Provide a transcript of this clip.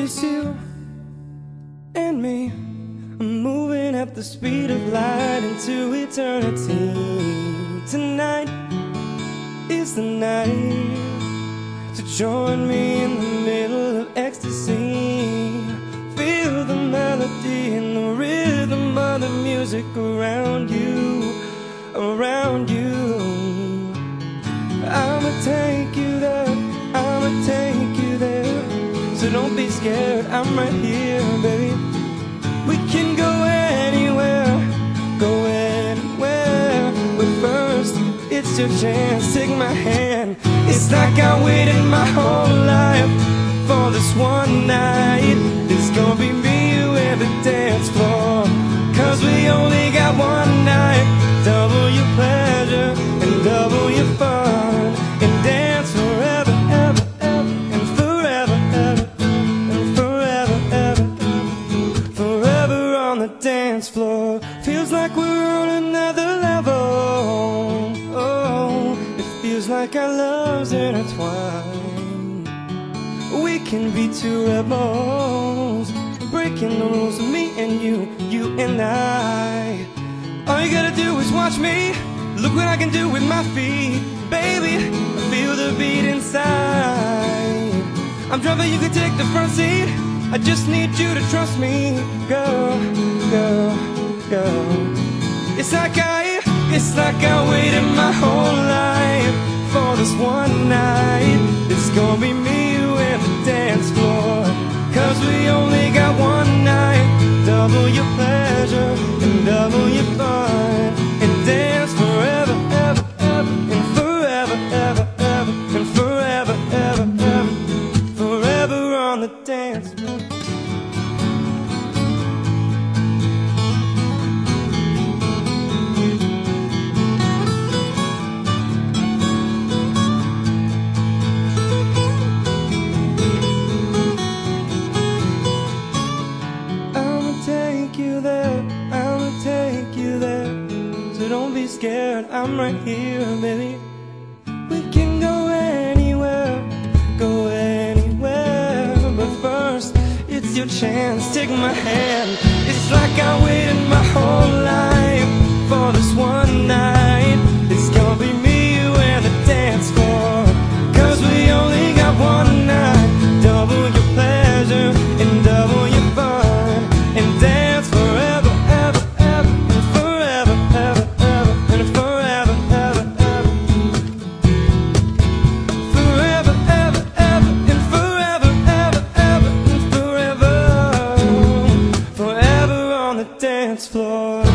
It's you and me moving at the speed of light into eternity. Tonight is the night to join me in the middle of ecstasy. Feel the melody and the rhythm of the music around you, around you. So don't be scared, I'm right here, baby. We can go anywhere, go anywhere. But first, it's your chance, take my hand. It's like I waited my whole life for this one night. It's gonna be me, you, the dance floor. Cause we only got one night, dance floor. Feels like we're on another level. Oh, it feels like our love's intertwined. We can be two rebels, breaking the rules of me and you, you and I. All you gotta do is watch me. Look what I can do with my feet, baby. I feel the beat inside. I'm driving, you can take the front seat. I just need you to trust me, girl, girl, girl. It's like I, it's like I waited my whole life for this one night. It's gonna be me, and the dance floor. Cause we only got one night. Double your pleasure and double your on the dance floor. I'ma take you there, I'ma take you there. So don't be scared, I'm right here, baby. Chance, take my hand. It's like I waited dance floor.